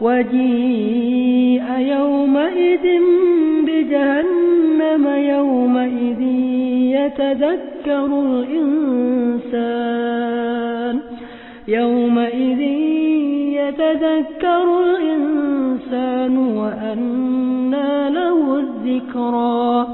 وجيء يومئذ بجهنم يومئذ يتذكر الإنسان يومئذ يتذكر الإنسان وأنى له الذكرى.